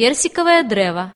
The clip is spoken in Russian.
персиковое древо.